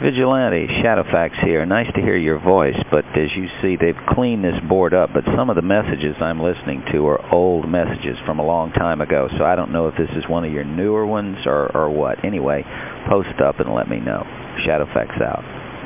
Vigilante, Shadowfax here. Nice to hear your voice, but as you see, they've cleaned this board up, but some of the messages I'm listening to are old messages from a long time ago, so I don't know if this is one of your newer ones or, or what. Anyway, post up and let me know. Shadowfax out.